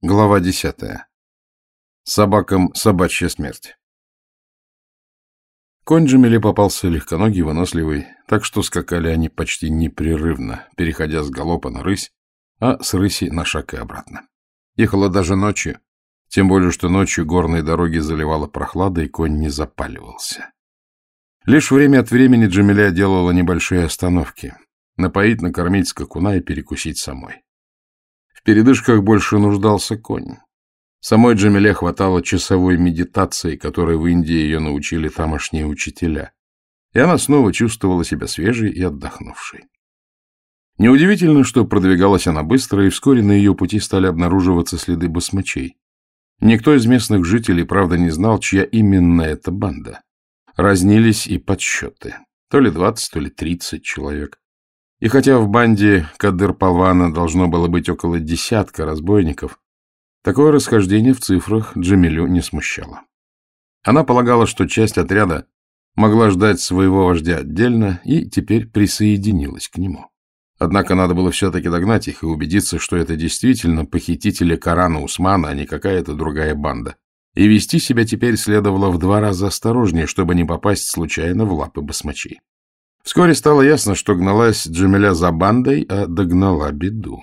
Глава десятая. Собакам собачья смерть. Конь Джамиле попался легконогий, выносливый, так что скакали они почти непрерывно, переходя с галопа на рысь, а с рыси на шаг и обратно. Ехала даже ночью, тем более, что ночью горные дороги заливала прохлада, и конь не запаливался. Лишь время от времени Джамиля делала небольшие остановки — напоить, накормить скакуна и перекусить самой. Передышках больше нуждался конь. Самой Джамиле хватало часовой медитации, которой в Индии ее научили тамошние учителя. И она снова чувствовала себя свежей и отдохнувшей. Неудивительно, что продвигалась она быстро, и вскоре на ее пути стали обнаруживаться следы басмачей. Никто из местных жителей, правда, не знал, чья именно эта банда. Разнились и подсчеты. То ли двадцать, то ли тридцать человек. И хотя в банде Кадыр-Палвана должно было быть около десятка разбойников, такое расхождение в цифрах Джамилю не смущало. Она полагала, что часть отряда могла ждать своего вождя отдельно и теперь присоединилась к нему. Однако надо было все-таки догнать их и убедиться, что это действительно похитители Корана Усмана, а не какая-то другая банда. И вести себя теперь следовало в два раза осторожнее, чтобы не попасть случайно в лапы басмачей. Вскоре стало ясно, что гналась Джамиля за бандой, а догнала беду.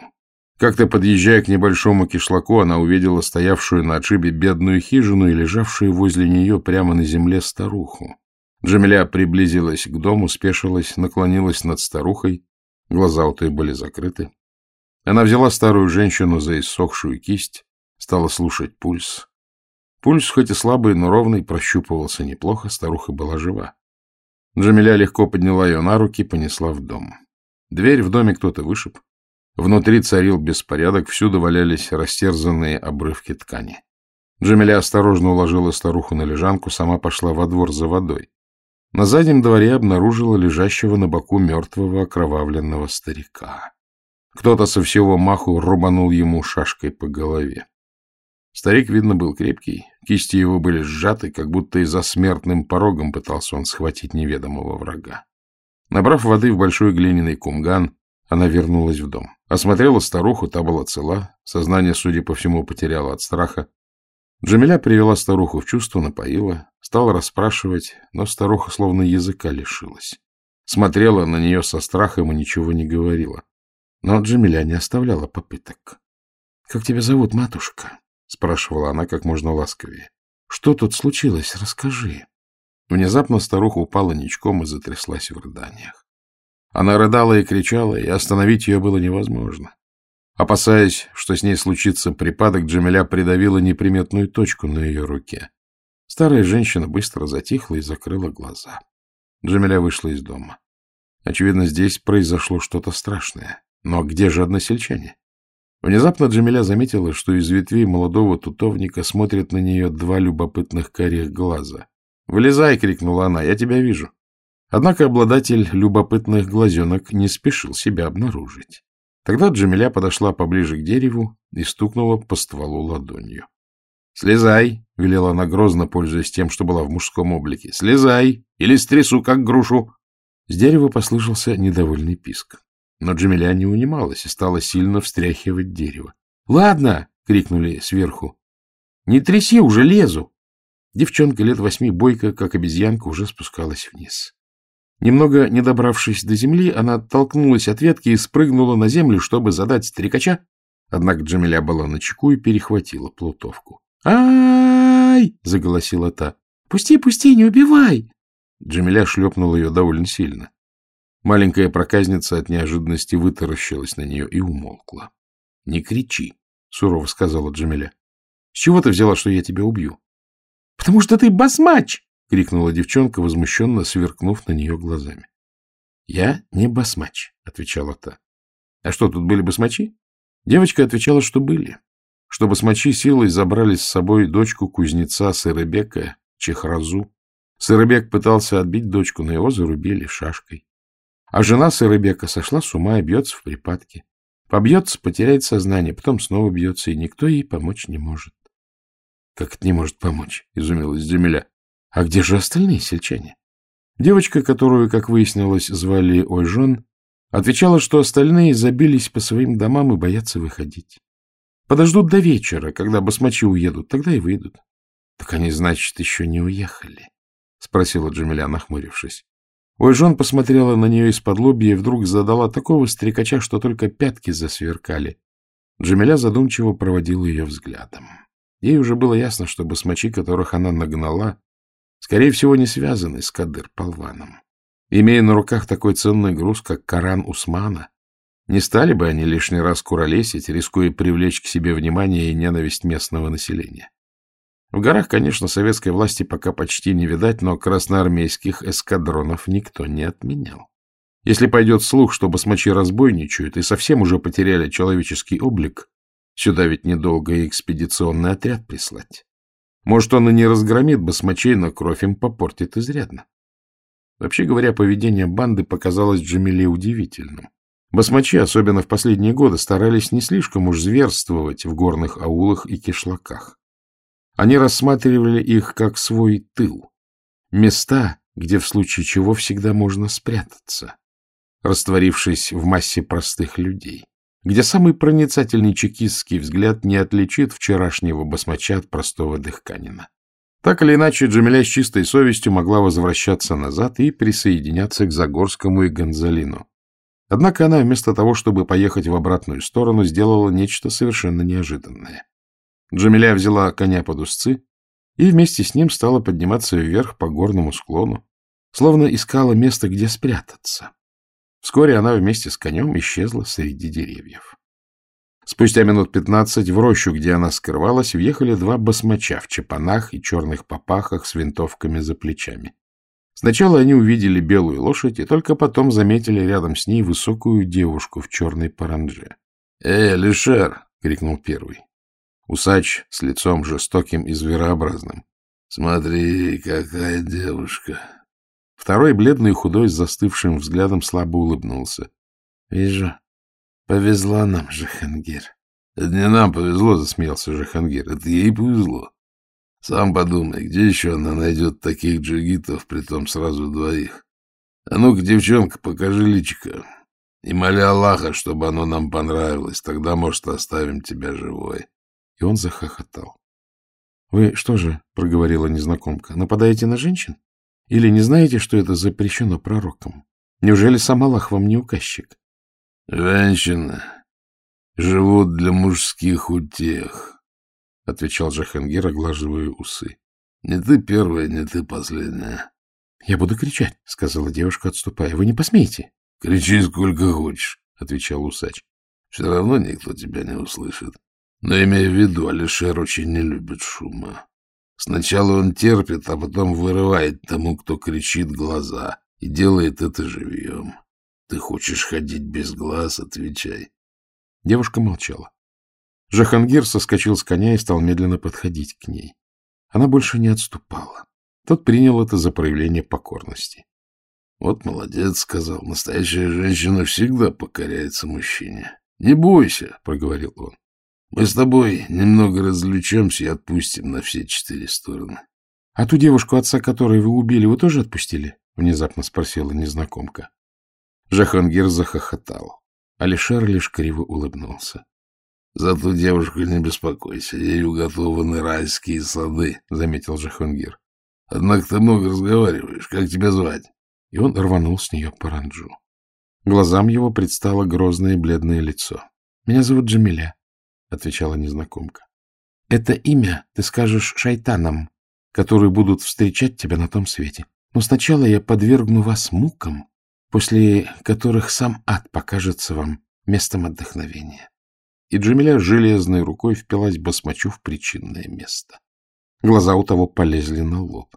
Как-то подъезжая к небольшому кишлаку, она увидела стоявшую на отшибе бедную хижину и лежавшую возле нее прямо на земле старуху. Джамиля приблизилась к дому, спешилась, наклонилась над старухой. Глаза у той были закрыты. Она взяла старую женщину за иссохшую кисть, стала слушать пульс. Пульс, хоть и слабый, но ровный, прощупывался неплохо, старуха была жива. Джамиля легко подняла ее на руки и понесла в дом. Дверь в доме кто-то вышиб. Внутри царил беспорядок, всюду валялись растерзанные обрывки ткани. Джамиля осторожно уложила старуху на лежанку, сама пошла во двор за водой. На заднем дворе обнаружила лежащего на боку мертвого окровавленного старика. Кто-то со всего маху рубанул ему шашкой по голове. Старик, видно, был крепкий, кисти его были сжаты, как будто и за смертным порогом пытался он схватить неведомого врага. Набрав воды в большой глиняный кумган, она вернулась в дом. Осмотрела старуху, та была цела, сознание, судя по всему, потеряла от страха. Джамиля привела старуху в чувство, напоила, стала расспрашивать, но старуха словно языка лишилась. Смотрела на нее со страхом и ничего не говорила. Но Джамиля не оставляла попыток. — Как тебя зовут, матушка? — спрашивала она как можно ласковее. — Что тут случилось? Расскажи. Внезапно старуха упала ничком и затряслась в рыданиях. Она рыдала и кричала, и остановить ее было невозможно. Опасаясь, что с ней случится припадок, Джамиля придавила неприметную точку на ее руке. Старая женщина быстро затихла и закрыла глаза. Джамиля вышла из дома. Очевидно, здесь произошло что-то страшное. Но где же односельчане? Внезапно Джамиля заметила, что из ветвей молодого тутовника смотрят на нее два любопытных карих глаза. «Вылезай!» — крикнула она. «Я тебя вижу!» Однако обладатель любопытных глазенок не спешил себя обнаружить. Тогда Джамиля подошла поближе к дереву и стукнула по стволу ладонью. «Слезай!» — велела она грозно, пользуясь тем, что была в мужском облике. «Слезай! Или стрясу, как грушу!» С дерева послышался недовольный писк. Но Джамиля не унималась и стала сильно встряхивать дерево. — Ладно! — крикнули сверху. — Не тряси, уже лезу! Девчонка лет восьми, бойко, как обезьянка, уже спускалась вниз. Немного не добравшись до земли, она оттолкнулась от ветки и спрыгнула на землю, чтобы задать стрекача. Однако Джамиля была на чеку и перехватила плутовку. «Ай!» — заголосила та. «Пусти, пусти, не убивай!» Джамиля шлепнула ее довольно сильно. Маленькая проказница от неожиданности вытаращилась на нее и умолкла. — Не кричи, — сурово сказала Джамиля. — С чего ты взяла, что я тебя убью? — Потому что ты басмач! — крикнула девчонка, возмущенно сверкнув на нее глазами. — Я не басмач, — отвечала та. — А что, тут были басмачи? Девочка отвечала, что были. Что басмачи силой забрали с собой дочку кузнеца Сырыбека, Чехразу. Сырыбек пытался отбить дочку, но его зарубили шашкой. А жена Сырыбека сошла с ума и бьется в припадке. Побьется, потеряет сознание, потом снова бьется, и никто ей помочь не может. — Как это не может помочь? — изумилась Земля. — А где же остальные сельчане? Девочка, которую, как выяснилось, звали Ойжон, отвечала, что остальные забились по своим домам и боятся выходить. Подождут до вечера, когда басмачи уедут, тогда и выйдут. — Так они, значит, еще не уехали? — спросила Джамиля, нахмурившись. Ойжон посмотрела на нее из-под лобья и вдруг задала такого стрекача, что только пятки засверкали. Джамиля задумчиво проводила ее взглядом. Ей уже было ясно, что басмачи, которых она нагнала, скорее всего, не связаны с Кадыр-Полваном. Имея на руках такой ценный груз, как Коран Усмана, не стали бы они лишний раз куролесить, рискуя привлечь к себе внимание и ненависть местного населения. В горах, конечно, советской власти пока почти не видать, но красноармейских эскадронов никто не отменял. Если пойдет слух, что басмачи разбойничают и совсем уже потеряли человеческий облик, сюда ведь недолго и экспедиционный отряд прислать. Может, он и не разгромит басмачей, но кровь им попортит изрядно. Вообще говоря, поведение банды показалось Джамиле удивительным. Басмачи, особенно в последние годы, старались не слишком уж зверствовать в горных аулах и кишлаках. Они рассматривали их как свой тыл, места, где в случае чего всегда можно спрятаться, растворившись в массе простых людей, где самый проницательный чекистский взгляд не отличит вчерашнего басмача от простого дыхканина. Так или иначе, Джамиля с чистой совестью могла возвращаться назад и присоединяться к Загорскому и Гонзалину. Однако она вместо того, чтобы поехать в обратную сторону, сделала нечто совершенно неожиданное. Джамиля взяла коня под узцы и вместе с ним стала подниматься вверх по горному склону, словно искала место, где спрятаться. Вскоре она вместе с конем исчезла среди деревьев. Спустя минут пятнадцать в рощу, где она скрывалась, въехали два басмача в чепанах и черных попахах с винтовками за плечами. Сначала они увидели белую лошадь и только потом заметили рядом с ней высокую девушку в черной паранже. — Эй, Лишер! — крикнул первый. Усач с лицом жестоким и зверообразным. — Смотри, какая девушка! Второй, бледный и худой, с застывшим взглядом, слабо улыбнулся. — Вижу, повезло нам, Жахангир. — Это не нам повезло, — засмеялся Жахангир. — Это ей повезло. Сам подумай, где еще она найдет таких джигитов, притом сразу двоих? А ну-ка, девчонка, покажи личико. И моли Аллаха, чтобы оно нам понравилось, тогда, может, оставим тебя живой. И он захохотал. — Вы что же, — проговорила незнакомка, — нападаете на женщин? Или не знаете, что это запрещено пророком? Неужели сам Аллах вам не указчик? — Женщины живут для мужских утех, — отвечал Джахангир, оглаживая усы. — Не ты первая, не ты последняя. — Я буду кричать, — сказала девушка, отступая. — Вы не посмеете? — Кричи сколько хочешь, — отвечал усач. — Все равно никто тебя не услышит. Но имея в виду, Алишер очень не любит шума. Сначала он терпит, а потом вырывает тому, кто кричит, глаза, и делает это живьем. Ты хочешь ходить без глаз? Отвечай. Девушка молчала. Жахангир соскочил с коня и стал медленно подходить к ней. Она больше не отступала. Тот принял это за проявление покорности. — Вот молодец, — сказал. — Настоящая женщина всегда покоряется мужчине. — Не бойся, — проговорил он. — Мы с тобой немного развлечемся и отпустим на все четыре стороны. — А ту девушку, отца которой вы убили, вы тоже отпустили? — внезапно спросила незнакомка. Жахангир захохотал. Алишер лишь криво улыбнулся. За ту девушку не беспокойся, ей уготованы райские сады, — заметил Жахунгир. — Однако ты много разговариваешь. Как тебя звать? И он рванул с нее паранджу. Глазам его предстало грозное бледное лицо. — Меня зовут Джамиля, — отвечала незнакомка. — Это имя ты скажешь шайтанам, которые будут встречать тебя на том свете. Но сначала я подвергну вас мукам, после которых сам ад покажется вам местом отдохновения и Джамиля железной рукой впилась басмачу в причинное место. Глаза у того полезли на лоб.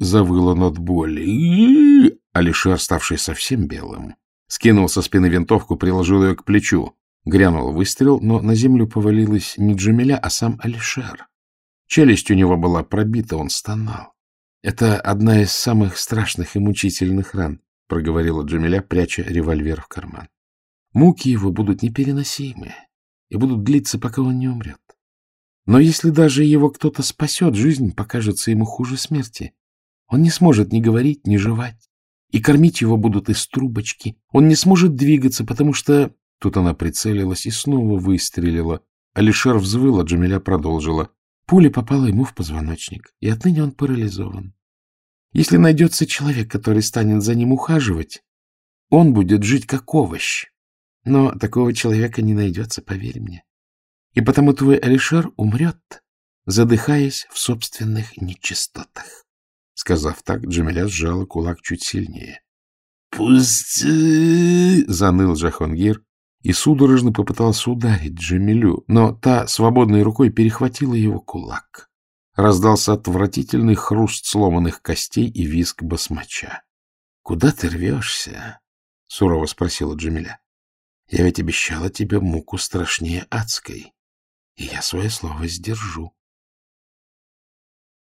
Завыл он от боли. Алишер, ставший совсем белым, скинул со спины винтовку, приложил ее к плечу. Грянул выстрел, но на землю повалилась не Джамиля, а сам Алишер. Челюсть у него была пробита, он стонал. — Это одна из самых страшных и мучительных ран, — проговорила Джамиля, пряча револьвер в карман. Муки его будут непереносимые и будут длиться, пока он не умрет. Но если даже его кто-то спасет, жизнь покажется ему хуже смерти. Он не сможет ни говорить, ни жевать, и кормить его будут из трубочки. Он не сможет двигаться, потому что Тут она прицелилась и снова выстрелила. Алишер взвыл, а Джамиля продолжила. Пуля попала ему в позвоночник, и отныне он парализован. Если найдется человек, который станет за ним ухаживать, он будет жить как овощ. Но такого человека не найдется, поверь мне. И потому твой Алишер умрет, задыхаясь в собственных нечистотах. Сказав так, Джамиля сжала кулак чуть сильнее. — Пусть... — заныл Джахонгир и судорожно попытался ударить Джамилю, но та свободной рукой перехватила его кулак. Раздался отвратительный хруст сломанных костей и визг басмача. — Куда ты рвешься? — сурово спросила Джамиля. — Я ведь обещала тебе муку страшнее адской, и я свое слово сдержу.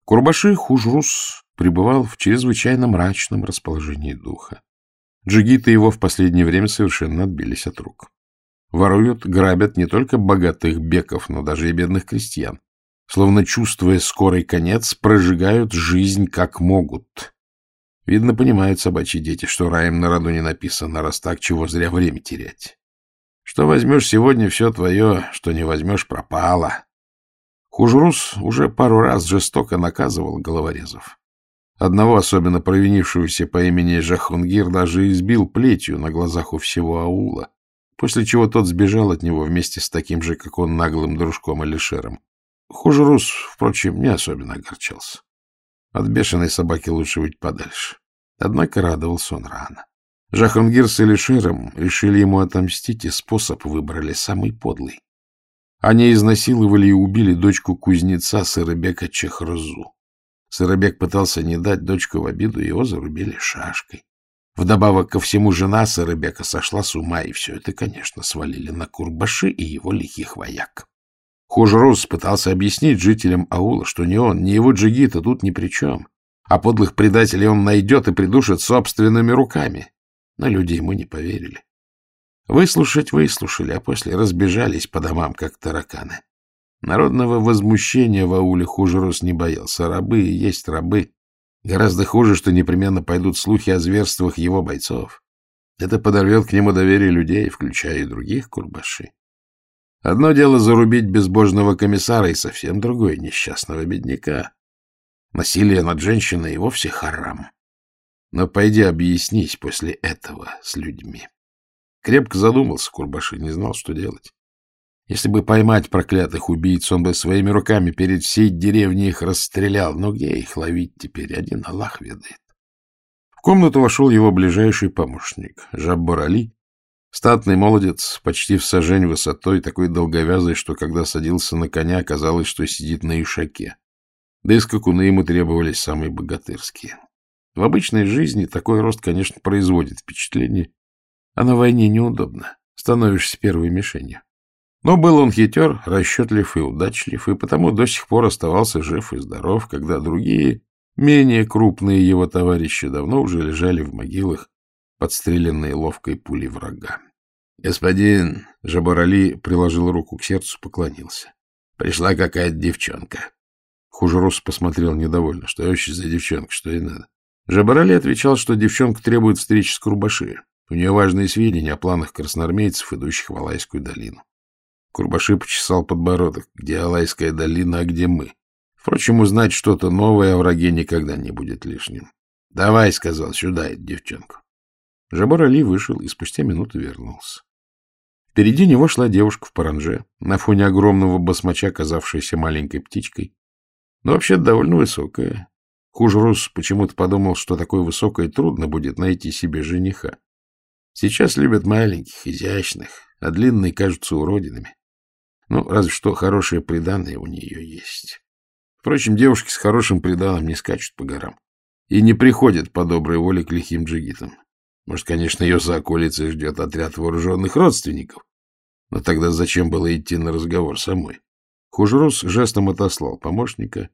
Курбаши Хужрус пребывал в чрезвычайно мрачном расположении духа. Джигиты его в последнее время совершенно отбились от рук. Воруют, грабят не только богатых беков, но даже и бедных крестьян. Словно чувствуя скорый конец, прожигают жизнь как могут. Видно, понимают собачьи дети, что раем на роду не написано, раз так, чего зря время терять. Что возьмешь сегодня, все твое, что не возьмешь, пропало. Хужрус уже пару раз жестоко наказывал головорезов. Одного, особенно провинившегося по имени Жахунгир, даже избил плетью на глазах у всего аула, после чего тот сбежал от него вместе с таким же, как он, наглым дружком Алишером. Хужрус, впрочем, не особенно огорчался. От бешеной собаки лучше быть подальше. Однако радовался он рано. Жахангир с Элишером решили ему отомстить, и способ выбрали самый подлый. Они изнасиловали и убили дочку кузнеца Сырыбека Чехрзу. Сырыбек пытался не дать дочку в обиду, его зарубили шашкой. Вдобавок ко всему жена Сырыбека сошла с ума, и все это, конечно, свалили на Курбаши и его лихих вояк. Хужрус пытался объяснить жителям аула, что ни он, ни его джигита тут ни при чем, а подлых предателей он найдет и придушит собственными руками. Но люди ему не поверили. Выслушать выслушали, а после разбежались по домам, как тараканы. Народного возмущения в ауле Хужерус не боялся. Рабы и есть рабы. Гораздо хуже, что непременно пойдут слухи о зверствах его бойцов. Это подорвет к нему доверие людей, включая и других курбашей. Одно дело зарубить безбожного комиссара, и совсем другое — несчастного бедняка. Насилие над женщиной и вовсе харам. Но пойди объяснись после этого с людьми. Крепко задумался Курбаши, не знал, что делать. Если бы поймать проклятых убийц, он бы своими руками перед всей деревней их расстрелял. Но где их ловить теперь? Один Аллах ведает. В комнату вошел его ближайший помощник, Жаббар Али, статный молодец, почти в сажень высотой, такой долговязый, что когда садился на коня, казалось, что сидит на ишаке. Да и скакуны ему требовались самые богатырские. В обычной жизни такой рост, конечно, производит впечатление, а на войне неудобно. Становишься первой мишенью. Но был он хитер, расчетлив и удачлив, и потому до сих пор оставался жив и здоров, когда другие, менее крупные его товарищи, давно уже лежали в могилах, подстреленные ловкой пулей врага. Господин Жабарали приложил руку к сердцу, поклонился. Пришла какая-то девчонка. Хужерус посмотрел недовольно. Что вообще за девчонка, что ей надо? Жабарали отвечал, что девчонка требует встречи с Курбаши. У нее важные сведения о планах красноармейцев, идущих в Алайскую долину. Курбаши почесал подбородок. Где Алайская долина, а где мы? Впрочем, узнать что-то новое о враге никогда не будет лишним. — Давай, — сказал, — сюда эту девчонку. Али вышел и спустя минуту вернулся. Впереди него шла девушка в паранже, на фоне огромного басмача, казавшаяся маленькой птичкой, но вообще довольно высокая. Хужрус почему-то подумал, что такой высокой трудно будет найти себе жениха. Сейчас любят маленьких, изящных, а длинные кажутся уродинами. Ну, разве что хорошее приданное у нее есть. Впрочем, девушки с хорошим приданым не скачут по горам и не приходят по доброй воле к лихим джигитам. Может, конечно, ее за околицей ждет отряд вооруженных родственников. Но тогда зачем было идти на разговор самой? Хужрус жестом отослал помощника,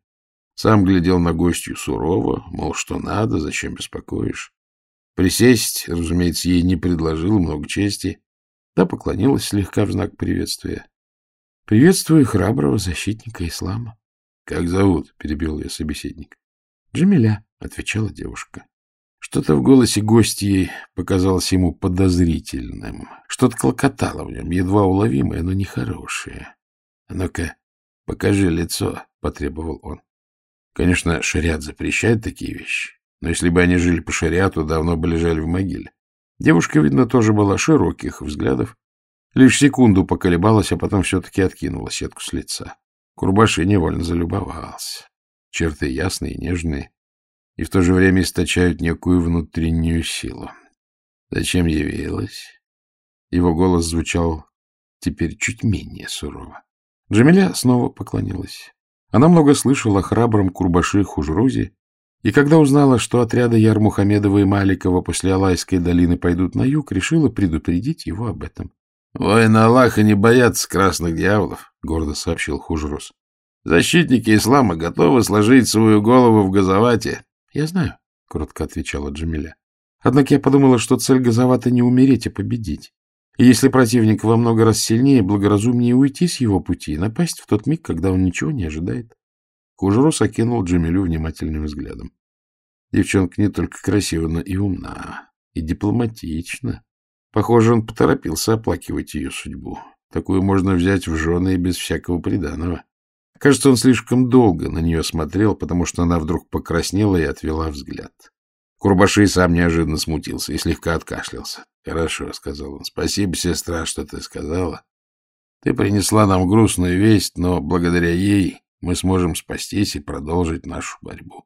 сам глядел на гостью сурово, мол, что надо, зачем беспокоишь. Присесть, разумеется, ей не предложил, много чести. Та поклонилась слегка в знак приветствия. — Приветствую храброго защитника ислама. — Как зовут? — перебил ее собеседник. — Джамиля, — отвечала девушка. — Что-то в голосе гостьи показалось ему подозрительным. Что-то клокотало в нем, едва уловимое, но нехорошее. «А — Ну-ка, покажи лицо, — потребовал он. Конечно, шариат запрещает такие вещи, но если бы они жили по шариату, давно бы лежали в могиле. Девушка, видно, тоже была широких взглядов. Лишь секунду поколебалась, а потом все-таки откинула сетку с лица. Курбаши невольно залюбовался. Черты ясные, нежные, и в то же время источают некую внутреннюю силу. Зачем явилась? Его голос звучал теперь чуть менее сурово. Джамиля снова поклонилась. Она много слышала о храбром Курбаши Хужрузе, и когда узнала, что отряды Ярмухамедова и Маликова после Алайской долины пойдут на юг, решила предупредить его об этом. — Воины Аллаха не боятся красных дьяволов, — гордо сообщил Хужрус. — Защитники ислама готовы сложить свою голову в газовате, — Я знаю, — коротко отвечала Джамиля. Однако я подумала, что цель Газовата не умереть, а победить. И если противник во много раз сильнее, благоразумнее уйти с его пути и напасть в тот миг, когда он ничего не ожидает. Кужерус окинул Джамилю внимательным взглядом. Девчонка не только красива, но и умна, и дипломатична. Похоже, он поторопился оплакивать ее судьбу. Такую можно взять в жены и без всякого приданого. Кажется, он слишком долго на нее смотрел, потому что она вдруг покраснела и отвела взгляд. Курбаши сам неожиданно смутился и слегка откашлялся. — Хорошо, — сказал он. — Спасибо, сестра, что ты сказала. Ты принесла нам грустную весть, но благодаря ей мы сможем спастись и продолжить нашу борьбу.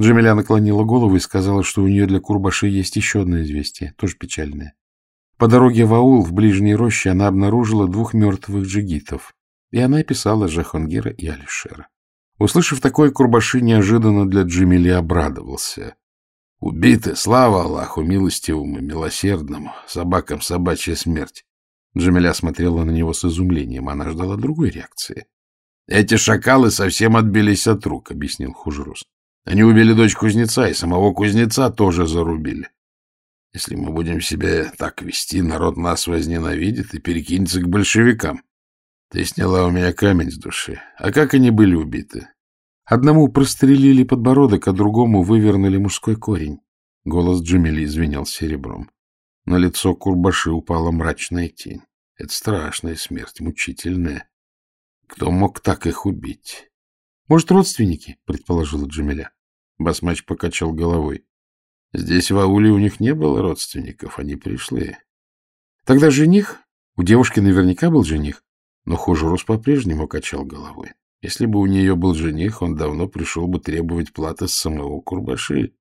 Джамиля наклонила голову и сказала, что у нее для Курбаши есть еще одно известие, тоже печальное. По дороге в аул в ближней роще она обнаружила двух мертвых джигитов. И она описала Жахангира и Алишера. Услышав такое, Курбаши неожиданно для Джимили обрадовался. «Убиты, слава Аллаху, милостивому, милосердному, собакам собачья смерть!» Джамиля смотрела на него с изумлением, она ждала другой реакции. «Эти шакалы совсем отбились от рук», — объяснил Хужрус. «Они убили дочь кузнеца, и самого кузнеца тоже зарубили. Если мы будем себя так вести, народ нас возненавидит и перекинется к большевикам. Ты сняла у меня камень с души. А как они были убиты? Одному прострелили подбородок, а другому вывернули мужской корень. Голос Джамили звенел серебром. На лицо Курбаши упала мрачная тень. Это страшная смерть, мучительная. Кто мог так их убить? Может, родственники, предположила Джамиля. Басмач покачал головой. Здесь в ауле у них не было родственников, они пришли. Тогда жених? У девушки наверняка был жених. Но Хужурус по-прежнему качал головой. Если бы у нее был жених, он давно пришел бы требовать платы с самого Курбаши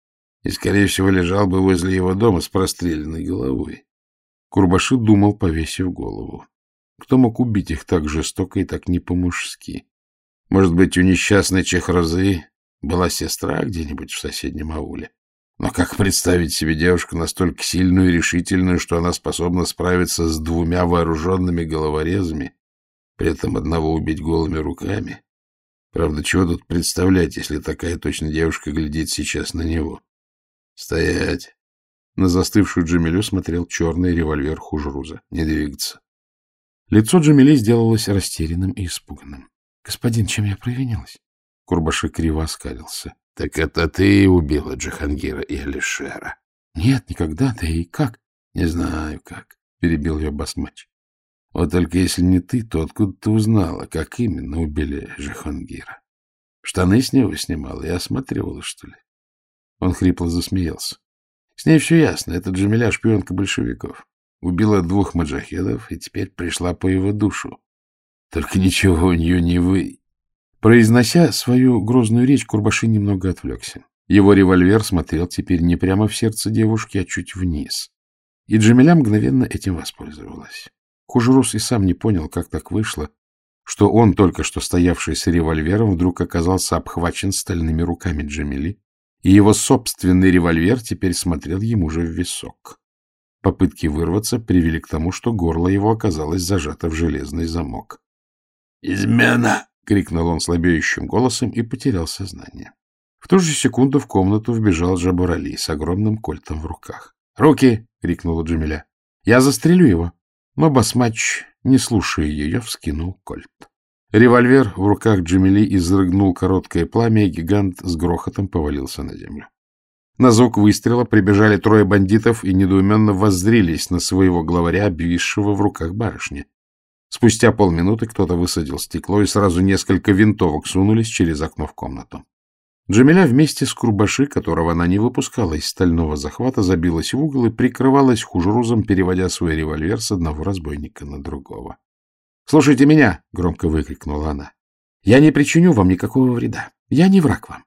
и, скорее всего, лежал бы возле его дома с простреленной головой. Курбаши думал, повесив голову. Кто мог убить их так жестоко и так не по-мужски? Может быть, у несчастной Чехрозы была сестра где-нибудь в соседнем ауле? Но как представить себе девушку настолько сильную и решительную, что она способна справиться с двумя вооруженными головорезами, при этом одного убить голыми руками. Правда, чего тут представлять, если такая точно девушка глядит сейчас на него? Стоять! На застывшую Джамилю смотрел черный револьвер Хужруза. Не двигаться. Лицо Джамили сделалось растерянным и испуганным. — Господин, чем я провинилась? Курбаши криво оскалился. — Так это ты убила Джахангира и Алишера? — Нет, никогда. Да и как? — Не знаю как, — перебил ее Басмач. Вот только если не ты, то откуда ты узнала, как именно убили Жахангира? Штаны с него снимала и осматривала, что ли? Он хрипло засмеялся. С ней все ясно. Это Джамиля шпионка большевиков. Убила двух маджахедов и теперь пришла по его душу. Только ничего у нее не вы... Произнося свою грозную речь, Курбаши немного отвлекся. Его револьвер смотрел теперь не прямо в сердце девушки, а чуть вниз. И Джамиля мгновенно этим воспользовалась. Кужурус и сам не понял, как так вышло, что он, только что стоявший с револьвером, вдруг оказался обхвачен стальными руками Джамили, и его собственный револьвер теперь смотрел ему же в висок. Попытки вырваться привели к тому, что горло его оказалось зажато в железный замок. «Измена!» — крикнул он слабеющим голосом и потерял сознание. В ту же секунду в комнату вбежал Джабурали с огромным кольтом в руках. «Руки!» — крикнула Джамиля. «Я застрелю его!» Но басмач, не слушая ее, вскинул кольт. Револьвер в руках Джамили изрыгнул короткое пламя, и гигант с грохотом повалился на землю. На звук выстрела прибежали трое бандитов и недоуменно воззрились на своего главаря, обвисшего в руках барышни. Спустя полминуты кто-то высадил стекло, и сразу несколько винтовок сунулись через окно в комнату. Джамиля вместе с Курбаши, которого она не выпускала из стального захвата, забилась в угол и прикрывалась хужрузом, переводя свой револьвер с одного разбойника на другого. — Слушайте меня! — громко выкрикнула она. — Я не причиню вам никакого вреда. Я не враг вам.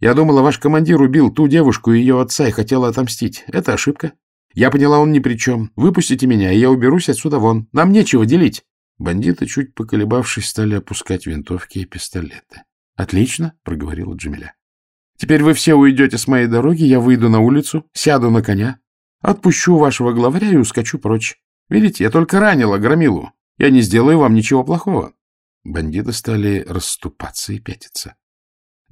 Я думала, ваш командир убил ту девушку и ее отца и хотела отомстить. Это ошибка. Я поняла, он ни при чем. Выпустите меня, и я уберусь отсюда вон. Нам нечего делить. Бандиты, чуть поколебавшись, стали опускать винтовки и пистолеты. — Отлично, — проговорила Джамиля. — Теперь вы все уйдете с моей дороги, я выйду на улицу, сяду на коня, отпущу вашего главаря и ускочу прочь. Видите, я только ранила Громилу. Я не сделаю вам ничего плохого. Бандиты стали расступаться и пятиться.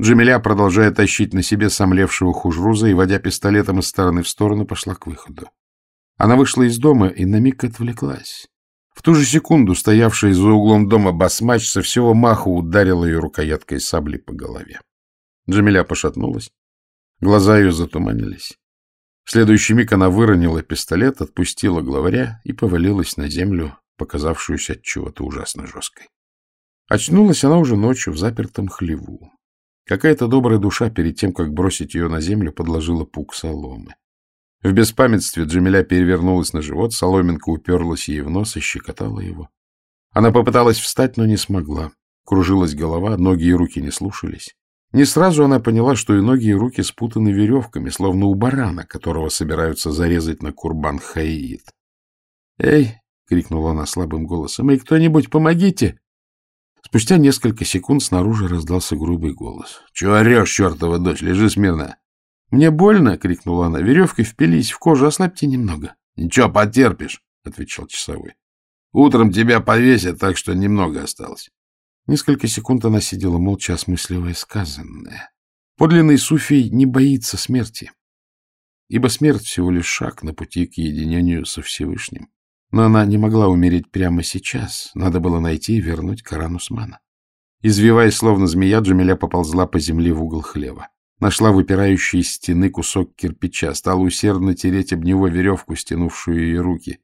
Джамиля, продолжая тащить на себе сомлевшего хужруза и водя пистолетом из стороны в сторону, пошла к выходу. Она вышла из дома и на миг отвлеклась. В ту же секунду стоявший за углом дома басмач со всего маху ударил ее рукояткой сабли по голове. Джамиля пошатнулась. Глаза ее затуманились. В следующий миг она выронила пистолет, отпустила главаря и повалилась на землю, показавшуюся от чего-то ужасно жесткой. Очнулась она уже ночью в запертом хлеву. Какая-то добрая душа перед тем, как бросить ее на землю, подложила пук соломы. В беспамятстве Джамиля перевернулась на живот, соломинка уперлась ей в нос и щекотала его. Она попыталась встать, но не смогла. Кружилась голова, ноги и руки не слушались. Не сразу она поняла, что и ноги, и руки спутаны веревками, словно у барана, которого собираются зарезать на курбан хаид. «Эй!» — крикнула она слабым голосом. «Эй, кто-нибудь, помогите!» Спустя несколько секунд снаружи раздался грубый голос. — Чего орешь, чертова дочь? Лежи смирно. — Мне больно! — крикнула она. — Веревки впились в кожу. Ослабьте немного. — Ничего, потерпишь, — отвечал часовой. — Утром тебя повесят, так что немного осталось. Несколько секунд она сидела молча, осмысливая сказанное. Подлинный суфий не боится смерти, ибо смерть всего лишь шаг на пути к единению со Всевышним. Но она не могла умереть прямо сейчас. Надо было найти и вернуть Коран Усмана. Извиваясь, словно змея, Джамиля поползла по земле в угол хлева. Нашла выпирающий из стены кусок кирпича, стала усердно тереть об него веревку, стянувшую ее руки.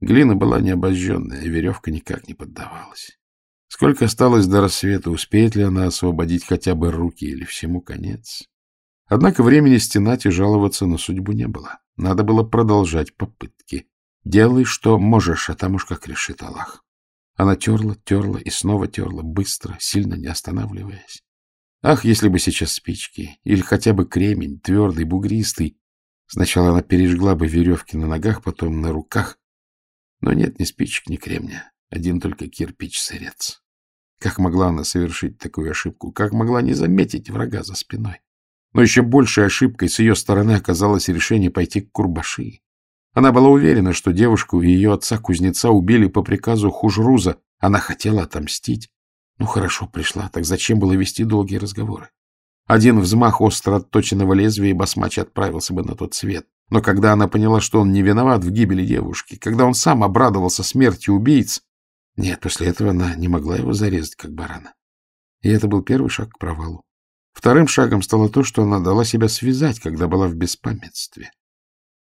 Глина была необожженная, веревка никак не поддавалась. Сколько осталось до рассвета, успеет ли она освободить хотя бы руки или всему конец? Однако времени стенать и жаловаться на судьбу не было. Надо было продолжать попытки. Делай, что можешь, а там уж как решит Аллах. Она терла, терла и снова терла, быстро, сильно не останавливаясь. Ах, если бы сейчас спички, или хотя бы кремень, твердый, бугристый. Сначала она пережгла бы веревки на ногах, потом на руках. Но нет ни спичек, ни кремня, один только кирпич-сырец. Как могла она совершить такую ошибку? Как могла не заметить врага за спиной? Но еще большей ошибкой с ее стороны оказалось решение пойти к Курбаши. Она была уверена, что девушку и ее отца-кузнеца убили по приказу Хужруза. Она хотела отомстить. Ну, хорошо, пришла, так зачем было вести долгие разговоры? Один взмах остро отточенного лезвия, и басмач отправился бы на тот свет. Но когда она поняла, что он не виноват в гибели девушки, когда он сам обрадовался смерти убийц, нет, после этого она не могла его зарезать, как барана. И это был первый шаг к провалу. Вторым шагом стало то, что она дала себя связать, когда была в беспамятстве.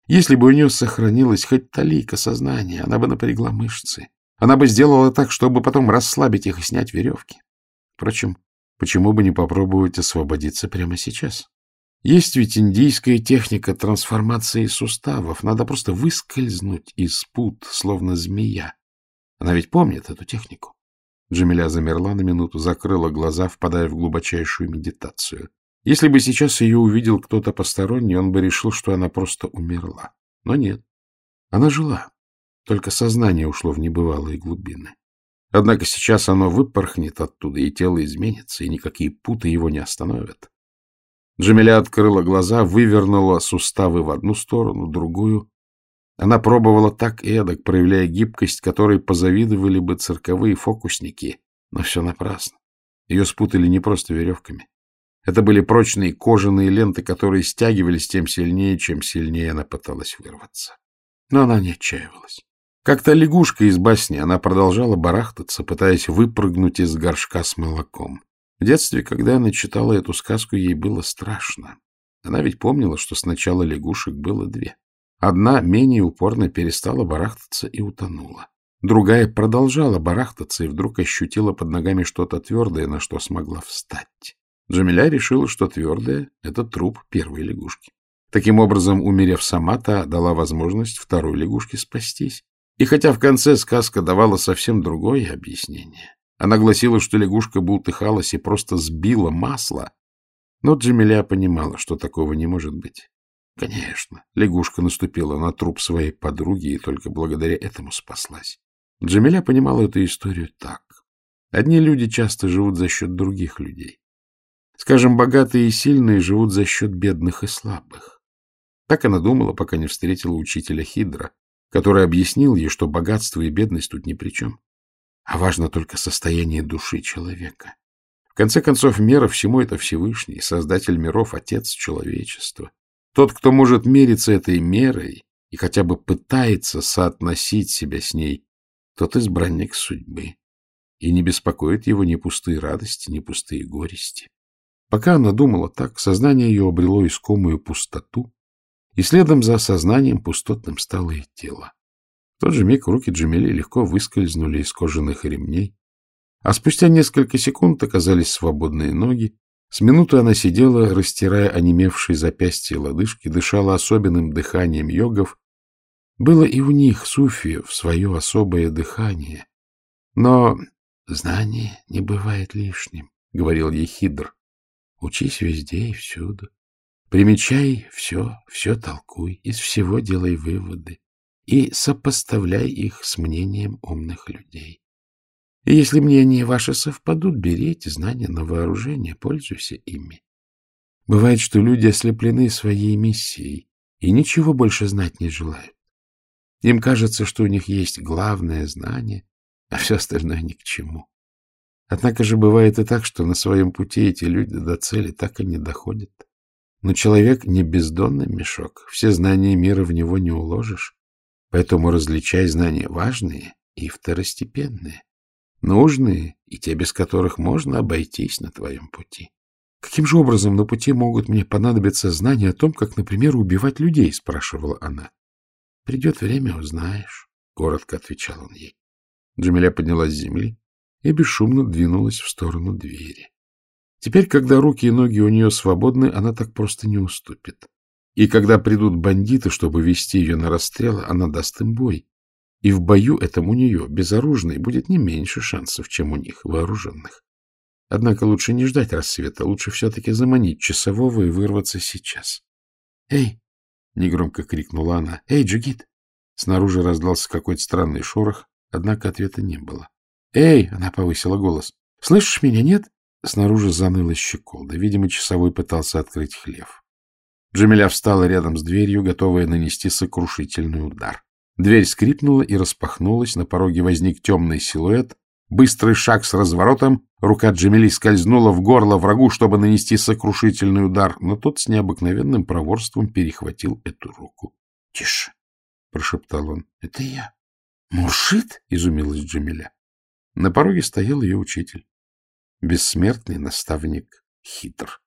Если бы у нее сохранилась хоть талика сознания, она бы напрягла мышцы. Она бы сделала так, чтобы потом расслабить их и снять веревки. Впрочем, почему бы не попробовать освободиться прямо сейчас? Есть ведь индийская техника трансформации суставов. Надо просто выскользнуть из пут, словно змея. Она ведь помнит эту технику. Джамиля замерла на минуту, закрыла глаза, впадая в глубочайшую медитацию. Если бы сейчас ее увидел кто-то посторонний, он бы решил, что она просто умерла. Но нет. Она жила. Только сознание ушло в небывалые глубины. Однако сейчас оно выпорхнет оттуда, и тело изменится, и никакие путы его не остановят. Джамиля открыла глаза, вывернула суставы в одну сторону, другую. Она пробовала так и эдак, проявляя гибкость, которой позавидовали бы цирковые фокусники, но все напрасно. Ее спутали не просто веревками. Это были прочные кожаные ленты, которые стягивались тем сильнее, чем сильнее она пыталась вырваться. Но она не отчаивалась. Как то лягушка из басни, она продолжала барахтаться, пытаясь выпрыгнуть из горшка с молоком. В детстве, когда она читала эту сказку, ей было страшно. Она ведь помнила, что сначала лягушек было две. Одна менее упорно перестала барахтаться и утонула. Другая продолжала барахтаться и вдруг ощутила под ногами что-то твердое, на что смогла встать. Джамиля решила, что твердое — это труп первой лягушки. Таким образом, умерев сама, та дала возможность второй лягушке спастись. И хотя в конце сказка давала совсем другое объяснение, она гласила, что лягушка бултыхалась и просто сбила масло, но Джамиля понимала, что такого не может быть. Конечно, лягушка наступила на труп своей подруги и только благодаря этому спаслась. Джамиля понимала эту историю так. Одни люди часто живут за счет других людей. Скажем, богатые и сильные живут за счет бедных и слабых. Так она думала, пока не встретила учителя Хидра, который объяснил ей, что богатство и бедность тут ни при чем, а важно только состояние души человека. В конце концов, мера всему — это Всевышний, Создатель миров, Отец человечества. Тот, кто может мериться этой мерой и хотя бы пытается соотносить себя с ней, тот избранник судьбы. И не беспокоит его ни пустые радости, ни пустые горести. Пока она думала так, сознание ее обрело искомую пустоту, и следом за осознанием пустотным стало и тело. В тот же миг руки Джамили легко выскользнули из кожаных ремней, а спустя несколько секунд оказались свободные ноги. С минуты она сидела, растирая онемевшие запястья и лодыжки, дышала особенным дыханием йогов. Было и у них, суфиев, свое особое дыхание. Но знание не бывает лишним, — говорил ей Хидр. Учись везде и всюду. Примечай все, все толкуй, из всего делай выводы и сопоставляй их с мнением умных людей. И если мнения ваши совпадут, берите знания на вооружение, пользуйся ими. Бывает, что люди ослеплены своей миссией и ничего больше знать не желают. Им кажется, что у них есть главное знание, а все остальное ни к чему. Однако же бывает и так, что на своем пути эти люди до цели так и не доходят. Но человек не бездонный мешок, все знания мира в него не уложишь, поэтому различай знания важные и второстепенные нужные и те, без которых можно обойтись на твоем пути. Каким же образом на пути могут мне понадобиться знания о том, как, например, убивать людей? — спрашивала она. — Придет время, узнаешь, — коротко отвечал он ей. Джамиля поднялась с земли и бесшумно двинулась в сторону двери. Теперь, когда руки и ноги у нее свободны, она так просто не уступит. И когда придут бандиты, чтобы вести ее на расстрел, она даст им бой. И в бою этом у нее, безоружной, будет не меньше шансов, чем у них, вооруженных. Однако лучше не ждать рассвета, лучше все-таки заманить часового и вырваться сейчас. «Эй!» — негромко крикнула она. «Эй, Джигит!» Снаружи раздался какой-то странный шорох, однако ответа не было. «Эй!» — она повысила голос. «Слышишь меня, нет?» Снаружи заныла щеколда. Видимо, часовой пытался открыть хлев. Джамиля встала рядом с дверью, готовая нанести сокрушительный удар. Дверь скрипнула и распахнулась, на пороге возник темный силуэт, быстрый шаг с разворотом, рука Джамили скользнула в горло врагу, чтобы нанести сокрушительный удар, но тот с необыкновенным проворством перехватил эту руку. — Тише, — прошептал он, — это я. — Муршит? — изумилась Джамиля. На пороге стоял ее учитель, бессмертный наставник Хитр.